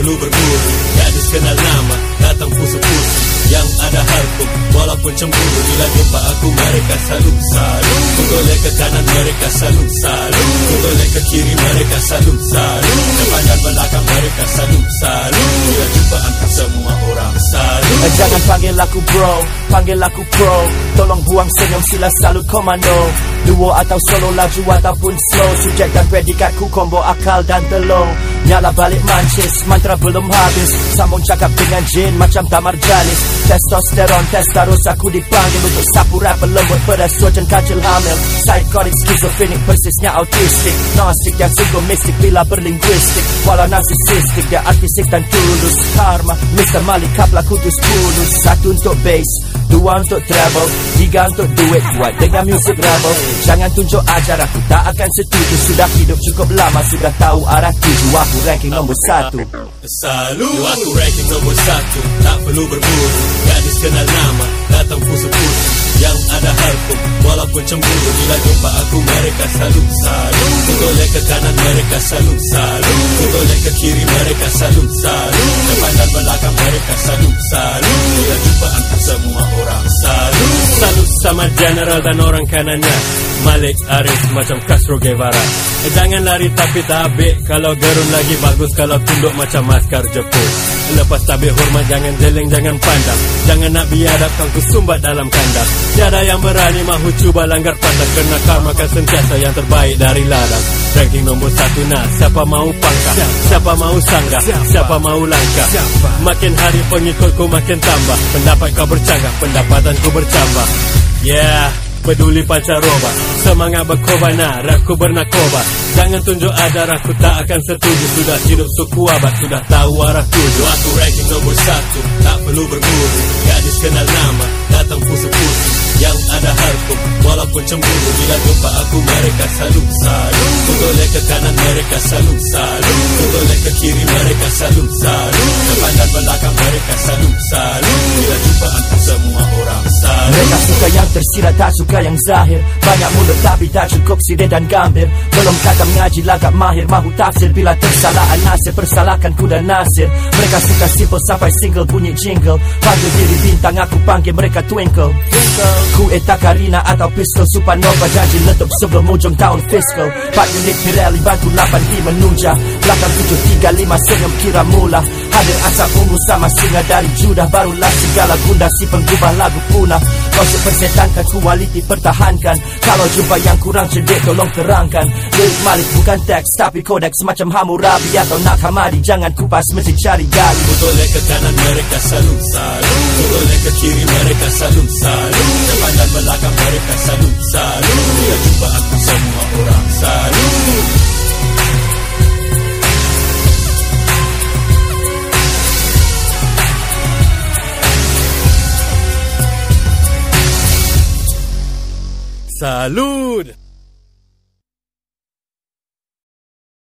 perlu berguru Gadis kenal nama, datang pusu-pusu Yang ada hal walaupun cemburu Bila jumpa aku, mereka salut salut. Kutoleh ke kanan, mereka salut salut. Kutoleh ke kiri, mereka salut salut. Depan dan belakang, mereka salut salut. Bila jumpa aku, semua orang saru eh, Jangan panggil aku bro, panggil aku pro. Tolong buang senyum, sila salut komando. Duo atau solo, laju ataupun slow. Subjek dan predikatku, combo akal dan telur. Nyala balik mancis Mantra belum habis. Sambung cakap dengan jin Macam tamar jalis. Testosteron testarus aku dipanggil Untuk sapu rap lembut pada suajan kacil hamil. Psychotic schizophrenic persisnya autistik. Gnostik yang sungguh mistik bila berlinguistik. Walau narsisistik dia artistik dan tulus. Karma Mr. Malik kaplah kudus tulus Satu untuk bass Dua untuk travel Tiga untuk duit Buat. Dengan music rebel Jangan tunjuk ajar Aku. Tak akan setuju Sudah hidup cukup lama. Sudah tahu arah tuju Aku ranking nombor satu. Selalu Aku ranking nombor satu. Tak perlu berburu Gadis kenal nama. Datang pusu-pusu Yang ada hal pun Walaupun cemburu Bila jumpa aku mereka selalu Selalu Kutoleh ke kanan mereka selalu Selalu Kutoleh ke kiri mereka selalu Selalu Depan dan belakang mereka Sama general dan orang kanannya Malik Arif macam Castro Guevara. Eh, Jangan lari tapi tabik Kalau gerun lagi bagus Kalau tunduk macam maskar jeput Lepas tabik hormat Jangan jeleng jangan pandang. Jangan nak biadab Kau kusumbat dalam kandang. Tiada yang berani Mahu cuba langgar pandang Kerana karma kan sentiasa Yang terbaik dari ladang. Ranking nombor satu nah Siapa mau pangkah? Siapa mau sanggah? Siapa mau langkah? Makin hari pengikutku makin tambah. Pendapat kau bercanggah Pendapatanku bercambah Yeah Peduli pancaroba Semangat berkobar Aku bernarkoba Jangan tunjuk ajar Aku tak akan setuju. Sudah hidup suku abad Sudah tahu arah tuju. Aku ranking nombor satu Tak perlu berburu Gadis kenal nama Datang pusu-pusu Yang ada hal pun Walaupun cemburu. Bila jumpa aku Mereka selalu Selalu Kutoleh ke kanan Mereka selalu Selalu Kutoleh ke kiri Mereka Selalu Depan dan belakang Mereka selalu Selalu Bila suka yang tersirat Tak suka yang zahir. Banyak mulut tapi tak cukup sirih dan gambir. Belum kata mengaji lagak mahir. Mahu tafsir bila tersalah nasir. Persalahkan ku dan nasir. Mereka suka simple sampai single bunyi jingle. Panggil diri bintang aku panggil mereka twinkle. Ku eta Karina atau pistol supernova Janji letup sebelum ujung tahun fiscal. 4 unit Pirelli bantu 8 di menunja Belakang 735 senyum kira mula. Hadir asap ungu sama singa dari Judah. Barulah segala gunda si penggubah lagu punah Gosip persetankan kualiti pertahankan. Kalau jumpa yang kurang cerdik tolong terangkan. Lirik malik bukan teks tapi kodeks. Macam Hammurabi atau Nakhamadi Jangan kupas mesti cari gali. Kutoleh ke kanan mereka selalu Selalu Kutoleh ke kiri mereka Selalu Depan dan belakang Salud!